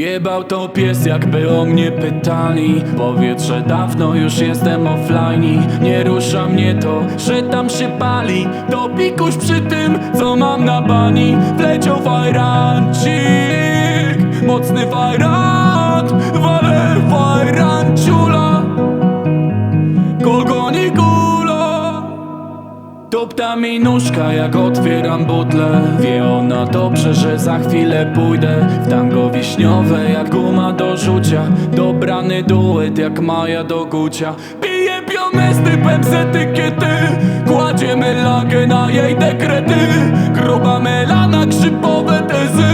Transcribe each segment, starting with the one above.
Jebał to pies jakby o mnie pytali. Powietrze dawno już jestem offline Nie rusza mnie to, że tam się pali. To pikuś przy tym, co mam na bani. Wleciał fajrancik Mocny fajrant Topta mi nóżka jak otwieram butlę Wie ona dobrze, że za chwilę pójdę W tango wiśniowe jak guma do rzucia. Dobrany duet jak Maja do gucia. Pije pionę z typem z etykiety. Kładziemy lagę na jej dekrety. Gruba melana, krzypowe tezy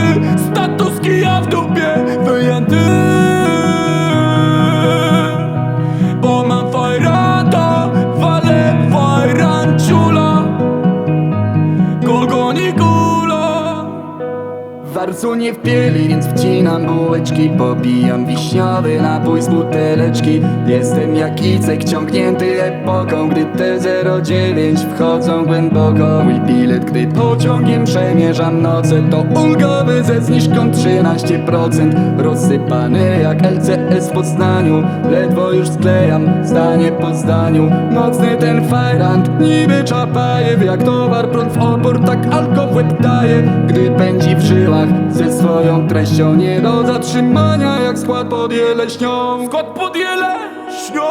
Warcu nie wpieli, więc wcinam bułeczki Popijam wiśniowy napój z buteleczki. Jestem jak Icek ciągnięty epoką Gdy te 09 wchodzą głęboko. Mój bilet, gdy pociągiem przemierzam noce To ulgowy ze zniżką 13% Rozsypany jak LCS w Poznaniu Ledwo już sklejam zdanie po zdaniu. Mocny ten fajrant, niby czapajew Jak towar prąd w opór, tak alko w łeb daje Gdy pędzi w żyłach ze swoją treścią Nie do zatrzymania jak skład pod jeleśnią. Skład pod jeleśnią.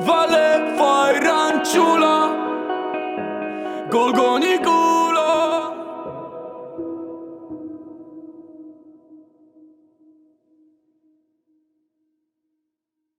Wale fajranciula Golgoni gula